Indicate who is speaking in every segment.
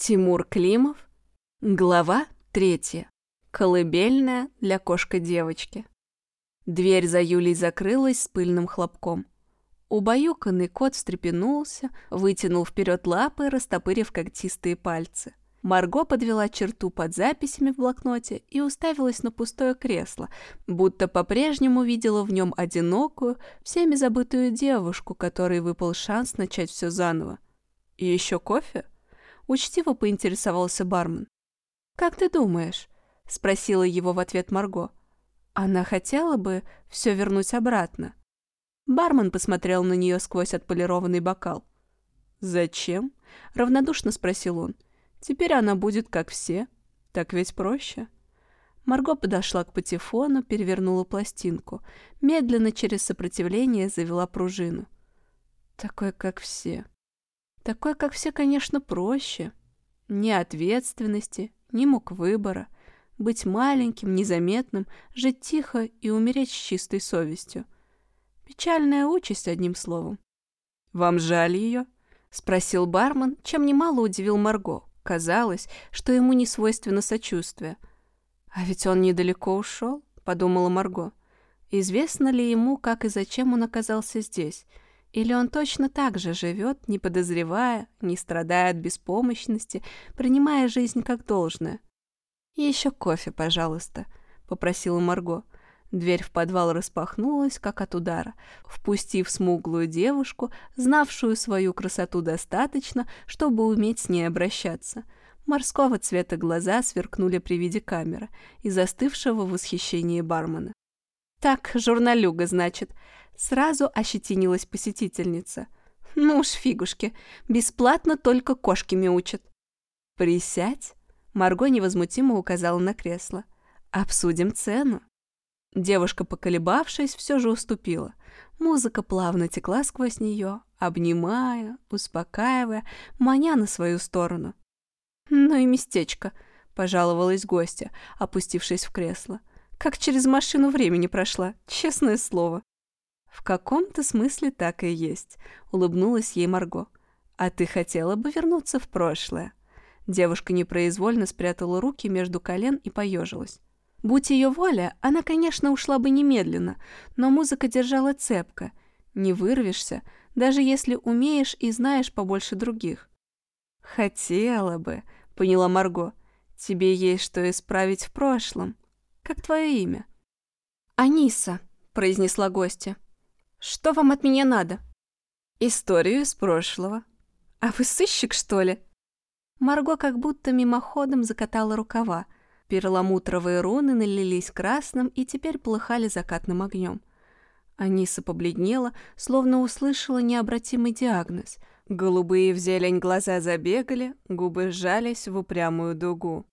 Speaker 1: Тимур Климов. Глава третья. Колыбельная для кошка-девочки. Дверь за Юлей закрылась с пыльным хлопком. Убаюканный кот встрепенулся, вытянул вперед лапы, растопырив когтистые пальцы. Марго подвела черту под записями в блокноте и уставилась на пустое кресло, будто по-прежнему видела в нем одинокую, всеми забытую девушку, которой выпал шанс начать все заново. И еще кофе? Учтиво поинтересовался бармен. «Как ты думаешь?» — спросила его в ответ Марго. «Она хотела бы все вернуть обратно». Бармен посмотрел на нее сквозь отполированный бокал. «Зачем?» — равнодушно спросил он. «Теперь она будет как все. Так ведь проще». Марго подошла к патефону, перевернула пластинку. Медленно через сопротивление завела пружину. «Такой, как все», такой, как все, конечно, проще. Ни ответственности, ни мук выбора. Быть маленьким, незаметным, жить тихо и умереть с чистой совестью. Печальная участь, одним словом. «Вам жаль ее?» — спросил бармен, чем немало удивил Марго. Казалось, что ему не свойственно сочувствие. «А ведь он недалеко ушел», — подумала Марго. «Известно ли ему, как и зачем он оказался здесь?» Или он точно так же живет, не подозревая, не страдая от беспомощности, принимая жизнь как должное? «И еще кофе, пожалуйста», — попросила Марго. Дверь в подвал распахнулась, как от удара, впустив смуглую девушку, знавшую свою красоту достаточно, чтобы уметь с ней обращаться. Морского цвета глаза сверкнули при виде камеры и застывшего в восхищении бармена. «Так, журналюга, значит», Сразу ощетинилась посетительница. «Ну уж, фигушки, бесплатно только кошки мяучат». «Присядь», — Марго невозмутимо указала на кресло. «Обсудим цену». Девушка, поколебавшись, все же уступила. Музыка плавно текла сквозь нее, обнимая, успокаивая, маня на свою сторону. «Ну и местечко», — пожаловалась гостья, опустившись в кресло. «Как через машину времени прошла, честное слово». «В каком-то смысле так и есть», — улыбнулась ей Марго. «А ты хотела бы вернуться в прошлое?» Девушка непроизвольно спрятала руки между колен и поежилась. Будь ее воля, она, конечно, ушла бы немедленно, но музыка держала цепко. Не вырвешься, даже если умеешь и знаешь побольше других. «Хотела бы», — поняла Марго. «Тебе есть что исправить в прошлом. Как твое имя?» «Аниса», — произнесла гостья. Что вам от меня надо?» «Историю из прошлого». «А вы сыщик, что ли?» Марго как будто мимоходом закатала рукава. Перламутровые руны налились красным и теперь полыхали закатным огнем. Аниса побледнела, словно услышала необратимый диагноз. Голубые в зелень глаза забегали, губы сжались в упрямую дугу.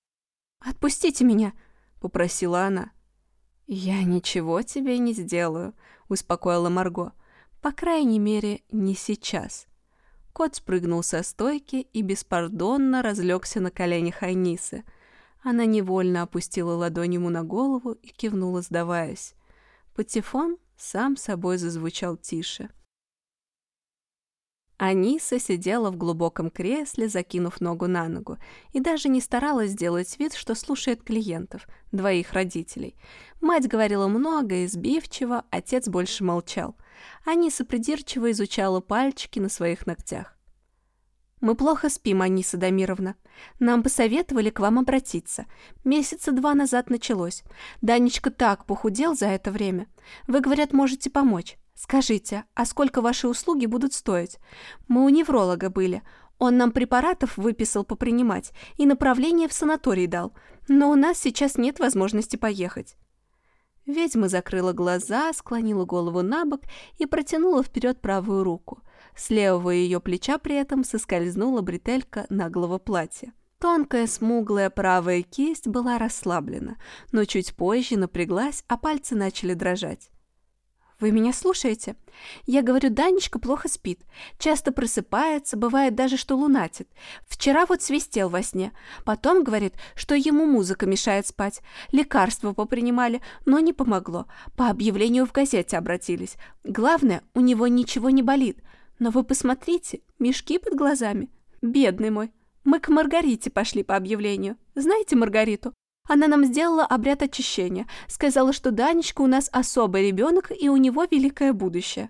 Speaker 1: «Отпустите меня!» — попросила она. «Я ничего тебе не сделаю», — успокоила Марго. «По крайней мере, не сейчас». Кот спрыгнул со стойки и беспардонно разлегся на коленях Айнисы. Она невольно опустила ладонь ему на голову и кивнула, сдаваясь. Патефон сам собой зазвучал тише. Аниса сидела в глубоком кресле, закинув ногу на ногу, и даже не старалась сделать вид, что слушает клиентов, двоих родителей. Мать говорила много и сбивчиво, отец больше молчал. Аниса придирчиво изучала пальчики на своих ногтях. «Мы плохо спим, Аниса Дамировна. Нам посоветовали к вам обратиться. Месяца два назад началось. Данечка так похудел за это время. Вы, говорят, можете помочь. «Скажите, а сколько ваши услуги будут стоить? Мы у невролога были. Он нам препаратов выписал попринимать и направление в санаторий дал, но у нас сейчас нет возможности поехать». Ведьма закрыла глаза, склонила голову на бок и протянула вперед правую руку. С левого ее плеча при этом соскользнула бретелька наглого платья. Тонкая, смуглая правая кисть была расслаблена, но чуть позже напряглась, а пальцы начали дрожать. Вы меня слушаете? Я говорю, Данечка плохо спит. Часто просыпается, бывает даже, что лунатит. Вчера вот свистел во сне. Потом говорит, что ему музыка мешает спать. Лекарства попринимали, но не помогло. По объявлению в газете обратились. Главное, у него ничего не болит. Но вы посмотрите, мешки под глазами. Бедный мой. Мы к Маргарите пошли по объявлению. Знаете Маргариту? Она нам сделала обряд очищения. Сказала, что Данечка у нас особый ребенок, и у него великое будущее.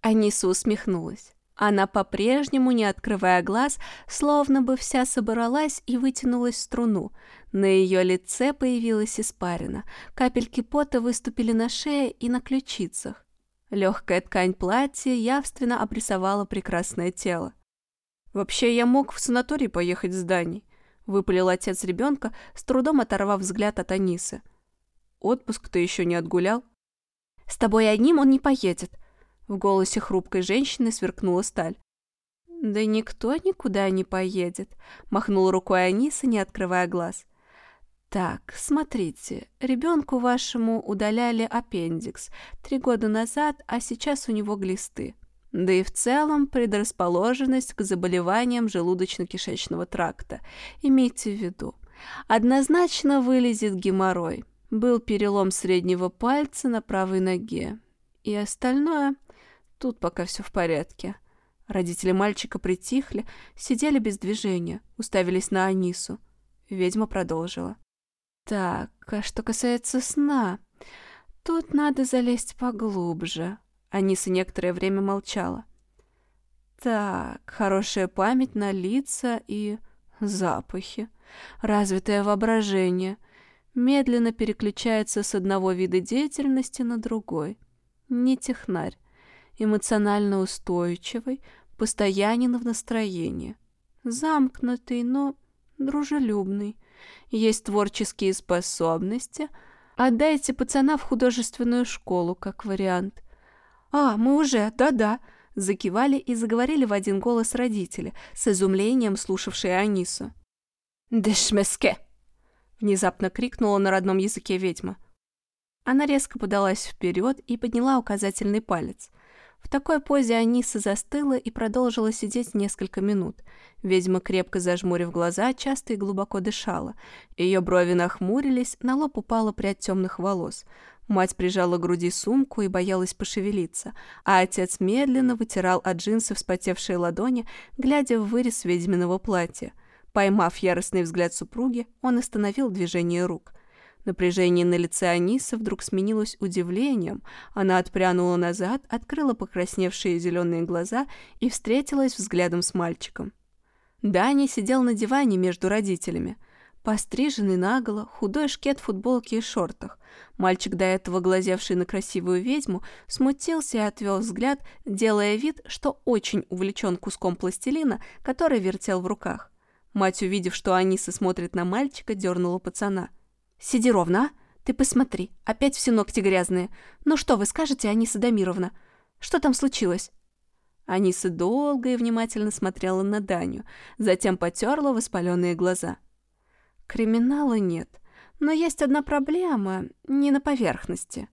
Speaker 1: Аниса усмехнулась. Она по-прежнему, не открывая глаз, словно бы вся собралась и вытянулась в струну. На ее лице появилась испарина. Капельки пота выступили на шее и на ключицах. Легкая ткань платья явственно обрисовала прекрасное тело. «Вообще, я мог в санаторий поехать с Даней», — выпалил отец ребенка, с трудом оторвав взгляд от Анисы. «Отпуск ты еще не отгулял?» «С тобой одним он не поедет», — в голосе хрупкой женщины сверкнула сталь. «Да никто никуда не поедет», — махнула рукой Аниса, не открывая глаз. Так, смотрите, ребенку вашему удаляли аппендикс три года назад, а сейчас у него глисты. Да и в целом предрасположенность к заболеваниям желудочно-кишечного тракта. Имейте в виду. Однозначно вылезет геморрой. Был перелом среднего пальца на правой ноге. И остальное... Тут пока все в порядке. Родители мальчика притихли, сидели без движения, уставились на Анису. Ведьма продолжила. Так, а что касается сна, тут надо залезть поглубже. Аниса некоторое время молчала. Так, хорошая память на лица и запахи. Развитое воображение. Медленно переключается с одного вида деятельности на другой. Не технарь. Эмоционально устойчивый, постоянен в настроении. Замкнутый, но дружелюбный есть творческие способности, отдайте пацана в художественную школу, как вариант. «А, мы уже, да-да», — закивали и заговорили в один голос родители, с изумлением слушавшие Анису. «Дешмеске!» — внезапно крикнула на родном языке ведьма. Она резко подалась вперед и подняла указательный палец. В такой позе Аниса застыла и продолжила сидеть несколько минут. Ведьма, крепко зажмурив глаза, часто и глубоко дышала. Ее брови нахмурились, на лоб упала прядь темных волос. Мать прижала к груди сумку и боялась пошевелиться, а отец медленно вытирал от джинсов вспотевшие ладони, глядя в вырез ведьминого платья. Поймав яростный взгляд супруги, он остановил движение рук — Напряжение на лице Анисы вдруг сменилось удивлением. Она отпрянула назад, открыла покрасневшие зеленые глаза и встретилась взглядом с мальчиком. Даня сидел на диване между родителями. Постриженный наголо, худой шкет в футболке и шортах. Мальчик, до этого глазевший на красивую ведьму, смутился и отвел взгляд, делая вид, что очень увлечен куском пластилина, который вертел в руках. Мать, увидев, что Аниса смотрит на мальчика, дернула пацана – «Сиди ровно, а? Ты посмотри, опять все ногти грязные. Ну что вы скажете, Аниса Дамировна? Что там случилось?» Аниса долго и внимательно смотрела на Даню, затем потерла воспаленные глаза. «Криминала нет, но есть одна проблема, не на поверхности».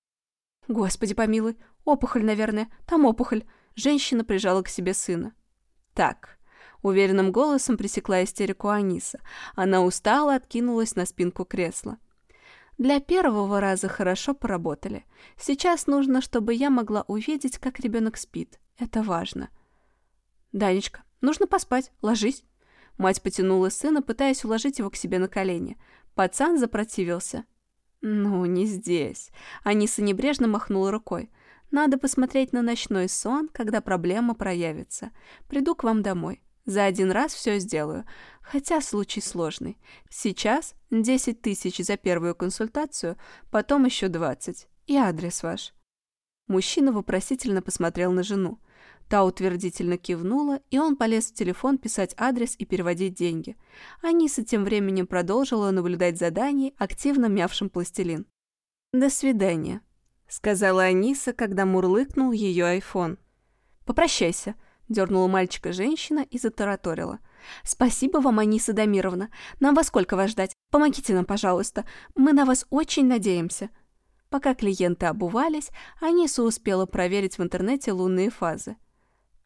Speaker 1: «Господи помилуй, опухоль, наверное, там опухоль». Женщина прижала к себе сына. «Так», — уверенным голосом пресекла истерику Аниса. Она устала, откинулась на спинку кресла. Для первого раза хорошо поработали. Сейчас нужно, чтобы я могла увидеть, как ребенок спит. Это важно. Данечка, нужно поспать. Ложись. Мать потянула сына, пытаясь уложить его к себе на колени. Пацан запротивился. «Ну, не здесь». Аниса небрежно махнула рукой. «Надо посмотреть на ночной сон, когда проблема проявится. Приду к вам домой. За один раз все сделаю. Хотя случай сложный. Сейчас 10 тысяч за первую консультацию, потом еще 20. И адрес ваш. Мужчина вопросительно посмотрел на жену. Та утвердительно кивнула, и он полез в телефон писать адрес и переводить деньги. Аниса тем временем продолжила наблюдать за Даней, активно мявшим пластилин. «До свидания», — сказала Аниса, когда мурлыкнул ее айфон. «Попрощайся», Дернула мальчика женщина и затараторила. «Спасибо вам, Аниса Дамировна. Нам во сколько вас ждать? Помогите нам, пожалуйста. Мы на вас очень надеемся». Пока клиенты обувались, Аниса успела проверить в интернете лунные фазы.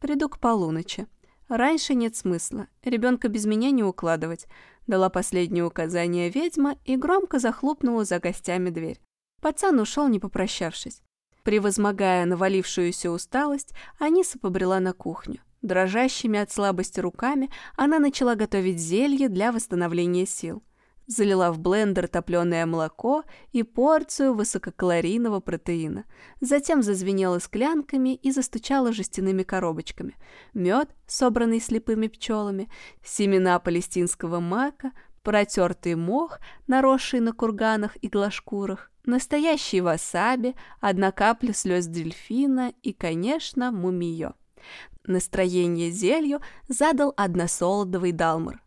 Speaker 1: «Приду к полуночи. Раньше нет смысла. Ребенка без меня не укладывать», дала последнее указание ведьма и громко захлопнула за гостями дверь. Пацан ушел, не попрощавшись. Превозмогая навалившуюся усталость, Аниса побрела на кухню. Дрожащими от слабости руками она начала готовить зелье для восстановления сил. Залила в блендер топленое молоко и порцию высококалорийного протеина. Затем зазвенела склянками и застучала жестяными коробочками. Мед, собранный слепыми пчелами, семена палестинского мака, протертый мох, наросший на курганах и глажкурах, настоящий васаби, одна капля слез дельфина и, конечно, мумиё. Настроение зелью задал односолодовый далмар.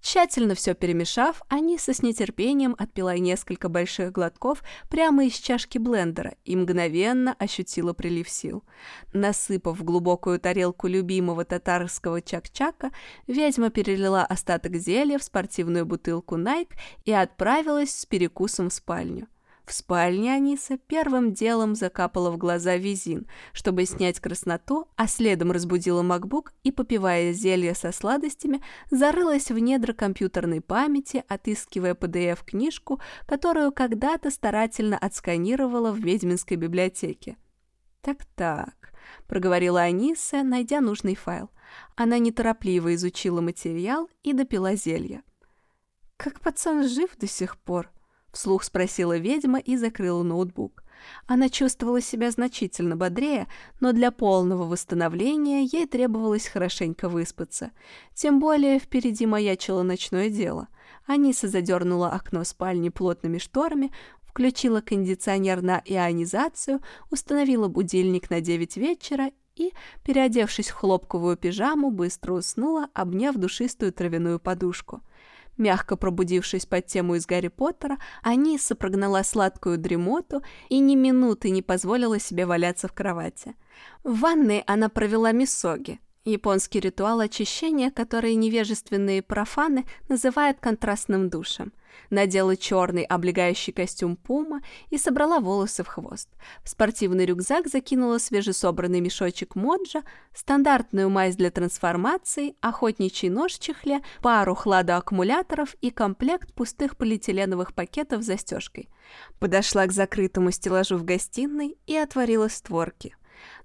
Speaker 1: Тщательно все перемешав, Аниса с нетерпением отпила несколько больших глотков прямо из чашки блендера и мгновенно ощутила прилив сил. Насыпав в глубокую тарелку любимого татарского чак-чака, ведьма перелила остаток зелья в спортивную бутылку Nike и отправилась с перекусом в спальню. В спальне Аниса первым делом закапала в глаза визин, чтобы снять красноту, а следом разбудила макбук и, попивая зелье со сладостями, зарылась в недра компьютерной памяти, отыскивая PDF-книжку, которую когда-то старательно отсканировала в ведьминской библиотеке. «Так-так», — проговорила Аниса, найдя нужный файл. Она неторопливо изучила материал и допила зелье. «Как пацан жив до сих пор?» — вслух спросила ведьма и закрыла ноутбук. Она чувствовала себя значительно бодрее, но для полного восстановления ей требовалось хорошенько выспаться. Тем более впереди маячило ночное дело. Аниса задернула окно спальни плотными шторами, включила кондиционер на ионизацию, установила будильник на 9 вечера и, переодевшись в хлопковую пижаму, быстро уснула, обняв душистую травяную подушку. Мягко пробудившись под тему из Гарри Поттера, Аниса прогнала сладкую дремоту и ни минуты не позволила себе валяться в кровати. В ванной она провела мисоги, японский ритуал очищения, который невежественные профаны называют контрастным душем надела черный облегающий костюм пума и собрала волосы в хвост. В спортивный рюкзак закинула свежесобранный мешочек моджа, стандартную мазь для трансформации, охотничий нож в чехле, пару хладоаккумуляторов и комплект пустых полиэтиленовых пакетов с застежкой. Подошла к закрытому стеллажу в гостиной и отворила створки.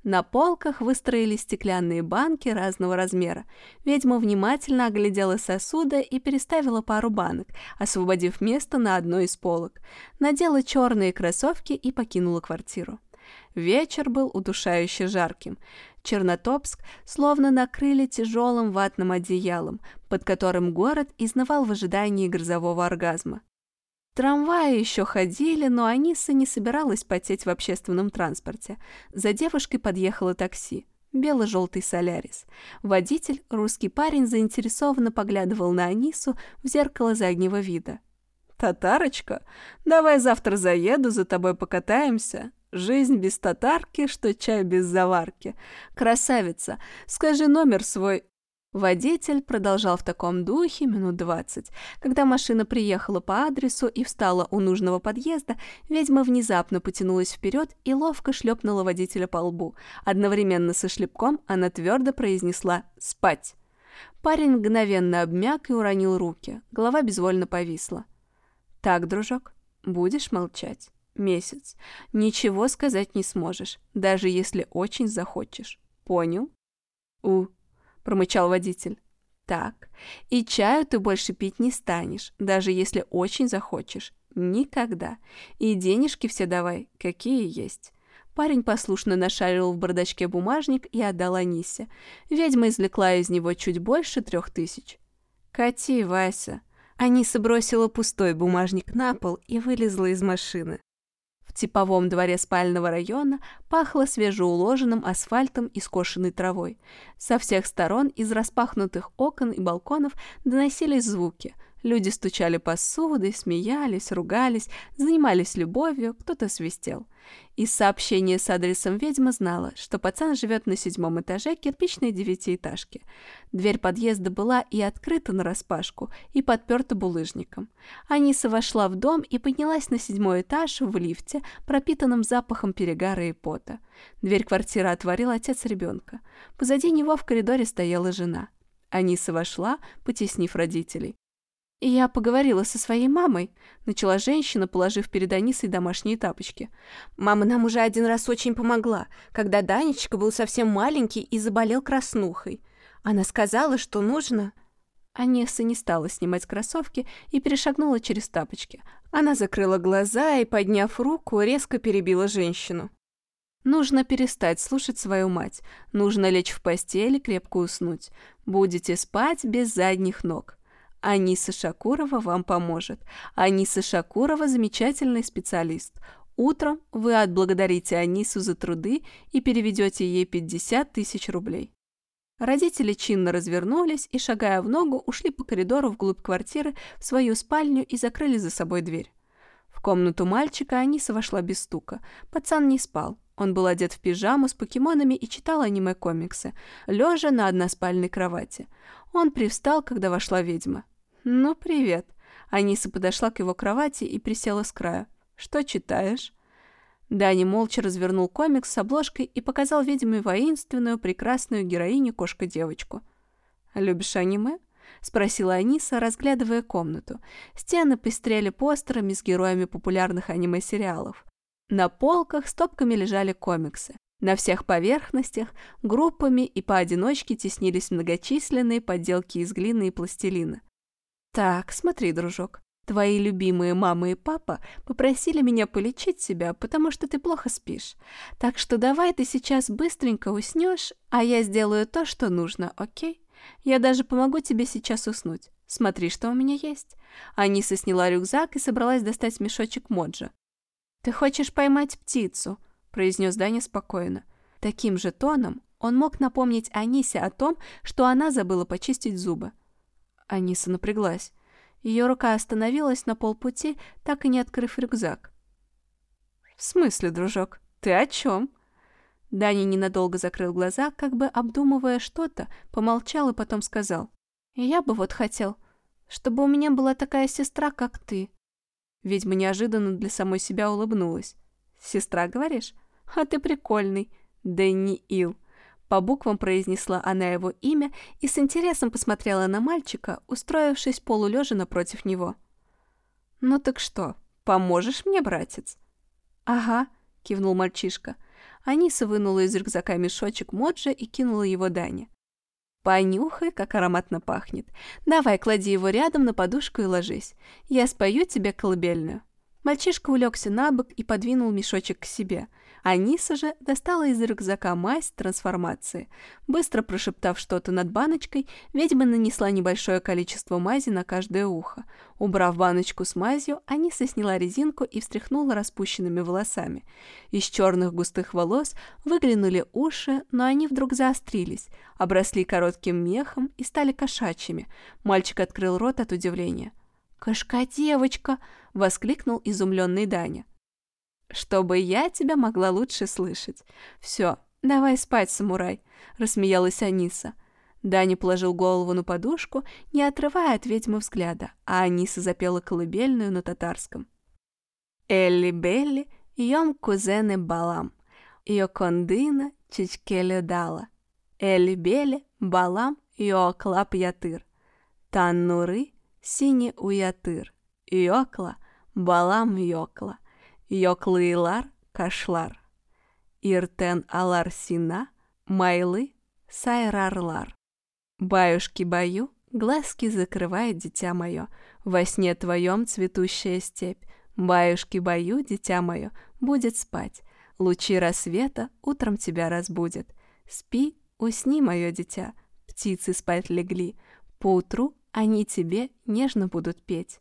Speaker 1: На полках выстроились стеклянные банки разного размера. Ведьма внимательно оглядела сосуды и переставила пару банок, освободив место на одной из полок. Надела черные кроссовки и покинула квартиру. Вечер был удушающе жарким. Чернотопск словно накрыли тяжелым ватным одеялом, под которым город изнывал в ожидании грозового оргазма. Трамваи еще ходили, но Аниса не собиралась потеть в общественном транспорте. За девушкой подъехало такси. Бело-желтый солярис. Водитель, русский парень, заинтересованно поглядывал на Анису в зеркало заднего вида. «Татарочка, давай завтра заеду, за тобой покатаемся. Жизнь без татарки, что чай без заварки. Красавица, скажи номер свой, Водитель продолжал в таком духе минут двадцать. Когда машина приехала по адресу и встала у нужного подъезда, ведьма внезапно потянулась вперед и ловко шлепнула водителя по лбу. Одновременно со шлепком она твердо произнесла «Спать!». Парень мгновенно обмяк и уронил руки. Голова безвольно повисла. «Так, дружок, будешь молчать. Месяц. Ничего сказать не сможешь, даже если очень захочешь. Понял?» «У, — промычал водитель. «Так, и чаю ты больше пить не станешь, даже если очень захочешь. Никогда. И денежки все давай, какие есть». Парень послушно нашарил в бардачке бумажник и отдал Анисе. Ведьма извлекла из него чуть больше трех тысяч. «Кати, Вася». Аниса бросила пустой бумажник на пол и вылезла из машины. В типовом дворе спального района пахло свежеуложенным асфальтом и скошенной травой. Со всех сторон из распахнутых окон и балконов доносились звуки – Люди стучали посудой, смеялись, ругались, занимались любовью, кто-то свистел. Из сообщения с адресом ведьма знала, что пацан живет на седьмом этаже кирпичной девятиэтажки. Дверь подъезда была и открыта нараспашку, и подперта булыжником. Аниса вошла в дом и поднялась на седьмой этаж в лифте, пропитанном запахом перегара и пота. Дверь квартиры отворил отец ребенка. Позади него в коридоре стояла жена. Аниса вошла, потеснив родителей. «Я поговорила со своей мамой», — начала женщина, положив перед Анисой домашние тапочки. «Мама нам уже один раз очень помогла, когда Данечка был совсем маленький и заболел краснухой. Она сказала, что нужно...» Аниса не стала снимать кроссовки и перешагнула через тапочки. Она закрыла глаза и, подняв руку, резко перебила женщину. Нужно перестать слушать свою мать. Нужно лечь в постель и крепко уснуть. Будете спать без задних ног. Аниса Шакурова вам поможет. Аниса Шакурова – замечательный специалист. Утром вы отблагодарите Анису за труды и переведете ей 50 тысяч рублей. Родители чинно развернулись и, шагая в ногу, ушли по коридору вглубь квартиры в свою спальню и закрыли за собой дверь. В комнату мальчика Аниса вошла без стука. Пацан не спал. Он был одет в пижаму с покемонами и читал аниме-комиксы, лежа на односпальной кровати. Он привстал, когда вошла ведьма. «Ну, привет». Аниса подошла к его кровати и присела с края. «Что читаешь?» Дани молча развернул комикс с обложкой и показал ведьме воинственную, прекрасную героиню кошка-девочку. «Любишь аниме?» — спросила Аниса, разглядывая комнату. Стены пестрели постерами с героями популярных аниме-сериалов. На полках стопками лежали комиксы. На всех поверхностях группами и поодиночке теснились многочисленные подделки из глины и пластилина. «Так, смотри, дружок, твои любимые мама и папа попросили меня полечить тебя, потому что ты плохо спишь. Так что давай ты сейчас быстренько уснешь, а я сделаю то, что нужно, окей? Я даже помогу тебе сейчас уснуть. Смотри, что у меня есть». Аниса сняла рюкзак и собралась достать мешочек Моджа. «Ты хочешь поймать птицу?» – произнес Даня спокойно. Таким же тоном он мог напомнить Анисе о том, что она забыла почистить зубы. Аниса напряглась. Ее рука остановилась на полпути, так и не открыв рюкзак. «В смысле, дружок? Ты о чем?» Даня ненадолго закрыл глаза, как бы обдумывая что-то, помолчал и потом сказал. «Я бы вот хотел, чтобы у меня была такая сестра, как ты. Ведьма неожиданно для самой себя улыбнулась. «Сестра, говоришь? А ты прикольный. Ил. По буквам произнесла она его имя и с интересом посмотрела на мальчика, устроившись полулежа напротив него. «Ну так что, поможешь мне, братец?» «Ага», — кивнул мальчишка. Аниса вынула из рюкзака мешочек Моджа и кинула его Дане. Понюхай, как ароматно пахнет. Давай, клади его рядом на подушку и ложись. Я спою тебе колыбельную». Мальчишка улегся на бок и подвинул мешочек к себе — Аниса же достала из рюкзака мазь трансформации. Быстро прошептав что-то над баночкой, ведьма нанесла небольшое количество мази на каждое ухо. Убрав баночку с мазью, Аниса сняла резинку и встряхнула распущенными волосами. Из черных густых волос выглянули уши, но они вдруг заострились, обросли коротким мехом и стали кошачьими. Мальчик открыл рот от удивления. «Кошка-девочка!» — воскликнул изумленный Даня чтобы я тебя могла лучше слышать. Все, давай спать, самурай», — рассмеялась Аниса. Даня положил голову на подушку, не отрывая от ведьмы взгляда, а Аниса запела колыбельную на татарском. «Элли-белли, йом кузены балам, йо кондына чичкеле дала, элли-белли, балам, йо клап ятыр, таннуры, сине уятыр, йокла, балам йокла». Йоклыйлар кашлар. Иртен алар сина, майлы сайрарлар. Баюшки-баю, глазки закрывает дитя мое, во сне твоем цветущая степь. Баюшки-баю, дитя мое, будет спать, лучи рассвета утром тебя разбудят. Спи, усни, мое дитя, птицы спать легли, поутру они тебе нежно будут петь.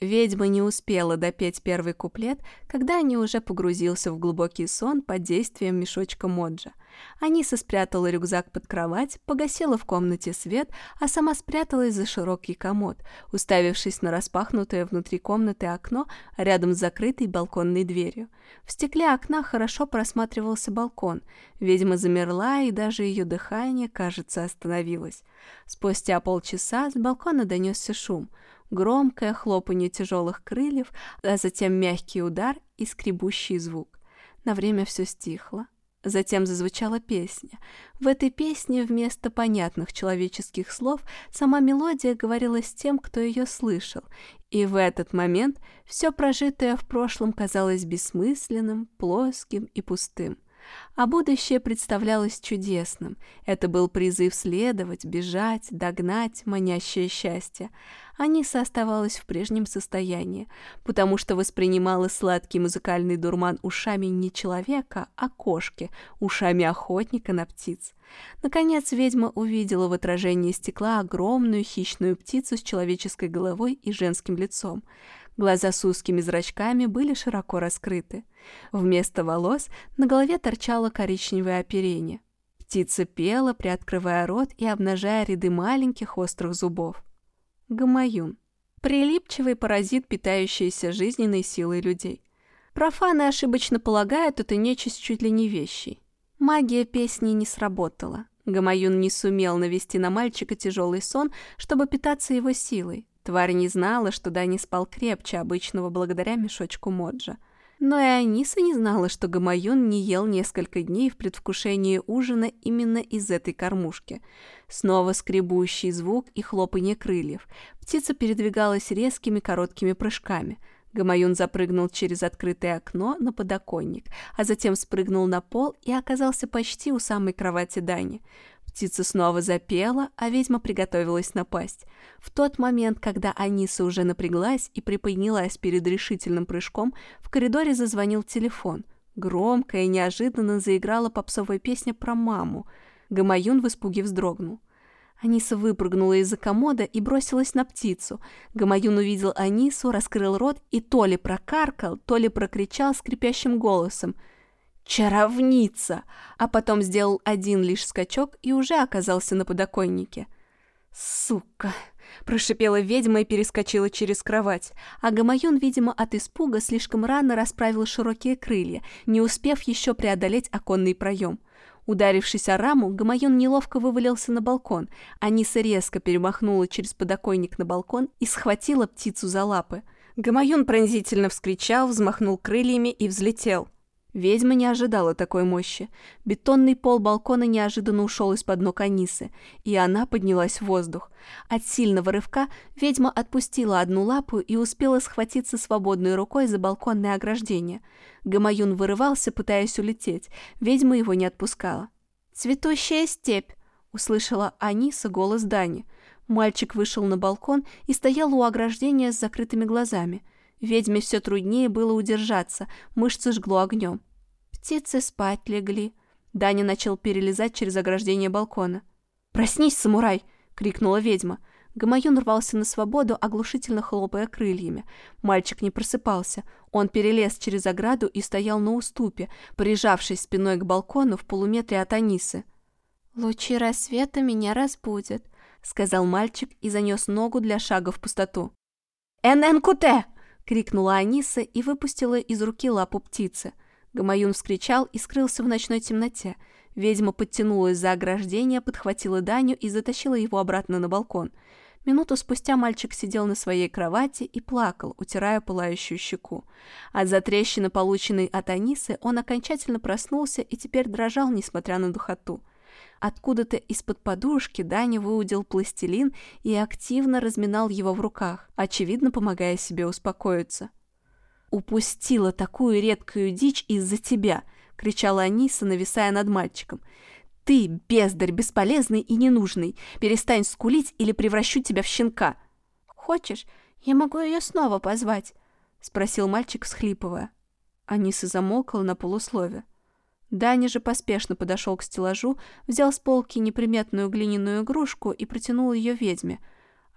Speaker 1: Ведьма не успела допеть первый куплет, когда они уже погрузился в глубокий сон под действием мешочка Моджа. Аниса спрятала рюкзак под кровать, погасила в комнате свет, а сама спряталась за широкий комод, уставившись на распахнутое внутри комнаты окно рядом с закрытой балконной дверью. В стекле окна хорошо просматривался балкон. Ведьма замерла, и даже ее дыхание, кажется, остановилось. Спустя полчаса с балкона донесся шум — громкое хлопанье тяжелых крыльев, а затем мягкий удар и скребущий звук. На время все стихло. Затем зазвучала песня. В этой песне вместо понятных человеческих слов сама мелодия говорила с тем, кто ее слышал, и в этот момент все прожитое в прошлом казалось бессмысленным, плоским и пустым. А будущее представлялось чудесным. Это был призыв следовать, бежать, догнать манящее счастье. Аниса оставалась в прежнем состоянии, потому что воспринимала сладкий музыкальный дурман ушами не человека, а кошки, ушами охотника на птиц. Наконец ведьма увидела в отражении стекла огромную хищную птицу с человеческой головой и женским лицом. Глаза с узкими зрачками были широко раскрыты. Вместо волос на голове торчало коричневое оперение. Птица пела, приоткрывая рот и обнажая ряды маленьких острых зубов. Гамаюн. Прилипчивый паразит, питающийся жизненной силой людей. Профаны ошибочно полагают это нечисть чуть ли не вещей. Магия песни не сработала. Гамаюн не сумел навести на мальчика тяжелый сон, чтобы питаться его силой. Тварь не знала, что Дани спал крепче обычного благодаря мешочку Моджа. Но и Аниса не знала, что Гамаюн не ел несколько дней в предвкушении ужина именно из этой кормушки. Снова скребущий звук и хлопанье крыльев. Птица передвигалась резкими короткими прыжками. Гамаюн запрыгнул через открытое окно на подоконник, а затем спрыгнул на пол и оказался почти у самой кровати Дани. Птица снова запела, а ведьма приготовилась напасть. В тот момент, когда Аниса уже напряглась и приподнялась перед решительным прыжком, в коридоре зазвонил телефон. Громко и неожиданно заиграла попсовая песня про маму. Гамаюн в испуге вздрогнул. Аниса выпрыгнула из-за комода и бросилась на птицу. Гамаюн увидел Анису, раскрыл рот и то ли прокаркал, то ли прокричал скрипящим голосом — Чаровница! А потом сделал один лишь скачок и уже оказался на подоконнике. Сука! Прошипела ведьма и перескочила через кровать, а Гамаюн, видимо, от испуга слишком рано расправил широкие крылья, не успев еще преодолеть оконный проем. Ударившись о раму, Гамаюн неловко вывалился на балкон. Аниса резко перемахнула через подоконник на балкон и схватила птицу за лапы. Гамаюн пронзительно вскричал, взмахнул крыльями и взлетел. Ведьма не ожидала такой мощи. Бетонный пол балкона неожиданно ушел из-под ног Анисы, и она поднялась в воздух. От сильного рывка ведьма отпустила одну лапу и успела схватиться свободной рукой за балконное ограждение. Гамаюн вырывался, пытаясь улететь. Ведьма его не отпускала. «Цветущая степь!» — услышала Аниса голос Дани. Мальчик вышел на балкон и стоял у ограждения с закрытыми глазами — Ведьме все труднее было удержаться, мышцы жгло огнем. Птицы спать легли. Даня начал перелезать через ограждение балкона. «Проснись, самурай!» — крикнула ведьма. Гамаюн рвался на свободу, оглушительно хлопая крыльями. Мальчик не просыпался. Он перелез через ограду и стоял на уступе, прижавшись спиной к балкону в полуметре от Анисы. «Лучи рассвета меня разбудят», — сказал мальчик и занес ногу для шага в пустоту. «ННКТ!» — крикнула Аниса и выпустила из руки лапу птицы. Гамаюн вскричал и скрылся в ночной темноте. Ведьма подтянулась за ограждение, подхватила Даню и затащила его обратно на балкон. Минуту спустя мальчик сидел на своей кровати и плакал, утирая пылающую щеку. От затрещины, полученной от Анисы, он окончательно проснулся и теперь дрожал, несмотря на духоту. Откуда-то из-под подушки Даня выудил пластилин и активно разминал его в руках, очевидно помогая себе успокоиться. «Упустила такую редкую дичь из-за тебя!» — кричала Аниса, нависая над мальчиком. «Ты, бездарь, бесполезный и ненужный! Перестань скулить или превращу тебя в щенка!» «Хочешь, я могу ее снова позвать?» — спросил мальчик, всхлипывая. Аниса замолкла на полуслове. Даня же поспешно подошел к стеллажу, взял с полки неприметную глиняную игрушку и протянул ее ведьме.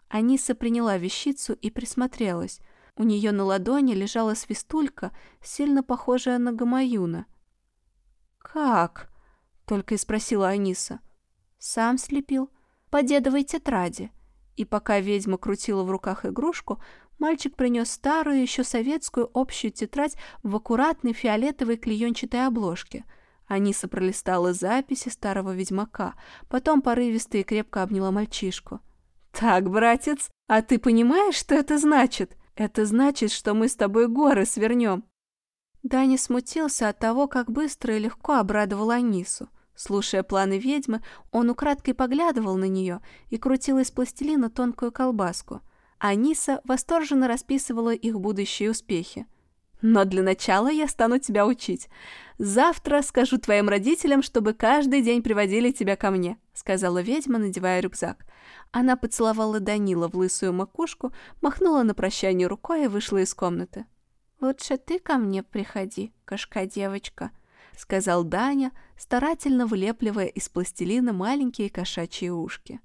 Speaker 1: Аниса приняла вещицу и присмотрелась. У нее на ладони лежала свистулька, сильно похожая на гамаюна. «Как?» — только и спросила Аниса. «Сам слепил. По дедовой тетради». И пока ведьма крутила в руках игрушку, мальчик принес старую, еще советскую общую тетрадь в аккуратной фиолетовой клеенчатой обложке — Аниса пролистала записи старого ведьмака, потом порывисто и крепко обняла мальчишку. «Так, братец, а ты понимаешь, что это значит? Это значит, что мы с тобой горы свернем». Даня смутился от того, как быстро и легко обрадовал Анису. Слушая планы ведьмы, он украдкой поглядывал на нее и крутил из пластилина тонкую колбаску. Аниса восторженно расписывала их будущие успехи. «Но для начала я стану тебя учить. Завтра скажу твоим родителям, чтобы каждый день приводили тебя ко мне», сказала ведьма, надевая рюкзак. Она поцеловала Данила в лысую макушку, махнула на прощание рукой и вышла из комнаты. «Лучше ты ко мне приходи, кошка-девочка», — сказал Даня, старательно вылепливая из пластилина маленькие кошачьи ушки.